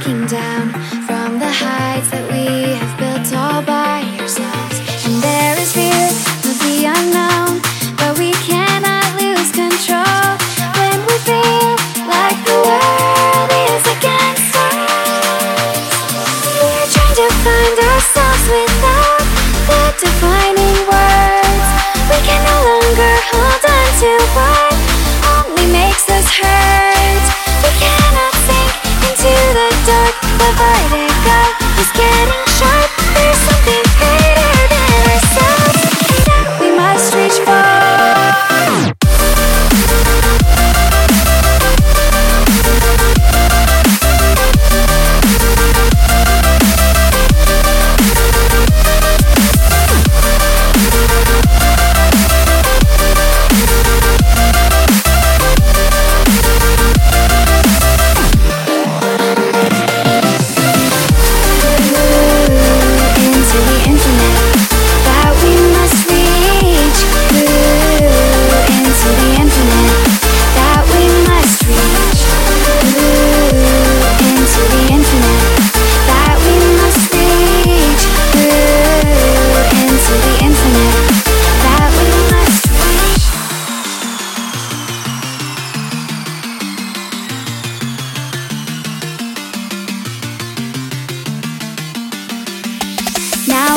looking down from the heights that we have built all by ourselves. And there is fear of the unknown, but we cannot lose control when we feel like the world is against us. We're trying to find ourselves without the defining words. We can no longer hold on to what.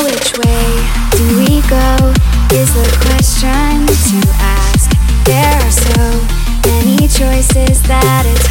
which way do we go is the question to ask. There are so many choices that it's